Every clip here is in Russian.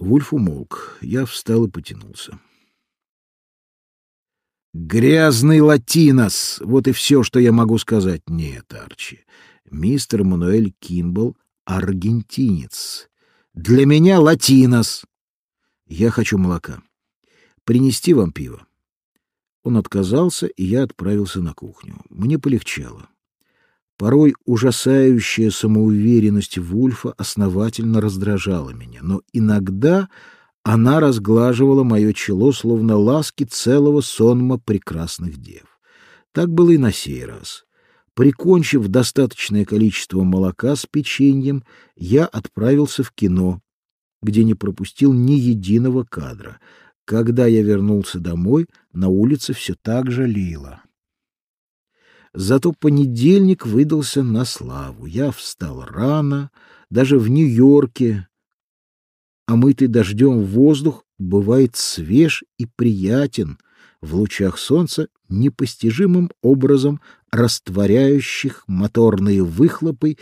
Вульф умолк. Я встал и потянулся. «Грязный латинос!» — вот и все, что я могу сказать. Нет, Арчи, мистер Мануэль Кимбл — аргентинец. Для меня латинос. Я хочу молока. Принести вам пиво. Он отказался, и я отправился на кухню. Мне полегчало. Порой ужасающая самоуверенность Вульфа основательно раздражала меня, но иногда она разглаживала мое чело, словно ласки целого сонма прекрасных дев. Так было и на сей раз. Прикончив достаточное количество молока с печеньем, я отправился в кино, где не пропустил ни единого кадра. Когда я вернулся домой, на улице все так же лило. Зато понедельник выдался на славу. Я встал рано, даже в Нью-Йорке. Омытый дождем воздух бывает свеж и приятен в лучах солнца, непостижимым образом растворяющих моторные выхлопы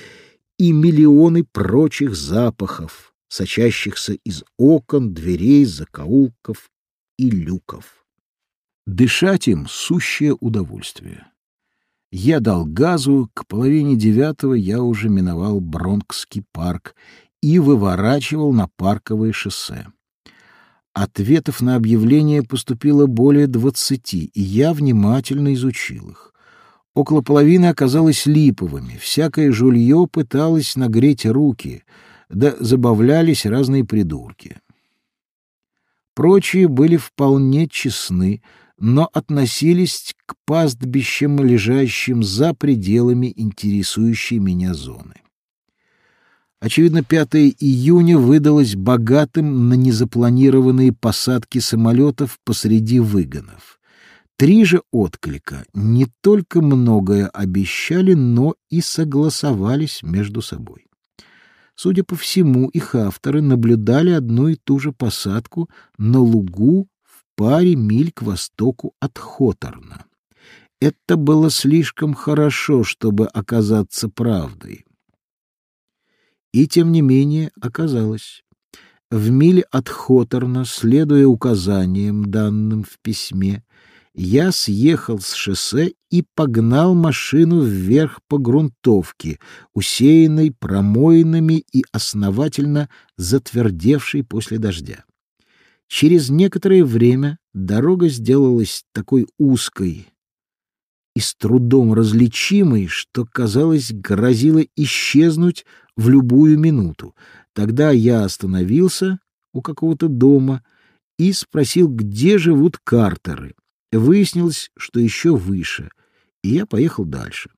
и миллионы прочих запахов, сочащихся из окон, дверей, закоулков и люков. Дышать им — сущее удовольствие. Я дал газу, к половине девятого я уже миновал Бронкский парк и выворачивал на парковое шоссе. Ответов на объявление поступило более двадцати, и я внимательно изучил их. Около половины оказалось липовыми, всякое жулье пыталось нагреть руки, да забавлялись разные придурки. Прочие были вполне честны, но относились к пастбищам, лежащим за пределами интересующей меня зоны. Очевидно, 5 июня выдалось богатым на незапланированные посадки самолетов посреди выгонов. Три же отклика не только многое обещали, но и согласовались между собой. Судя по всему, их авторы наблюдали одну и ту же посадку на лугу паре миль к востоку от Хоторна. Это было слишком хорошо, чтобы оказаться правдой. И тем не менее оказалось. В миле от Хоторна, следуя указаниям, данным в письме, я съехал с шоссе и погнал машину вверх по грунтовке, усеянной промоинами и основательно затвердевшей после дождя. Через некоторое время дорога сделалась такой узкой и с трудом различимой, что, казалось, грозило исчезнуть в любую минуту. Тогда я остановился у какого-то дома и спросил, где живут картеры. Выяснилось, что еще выше, и я поехал дальше.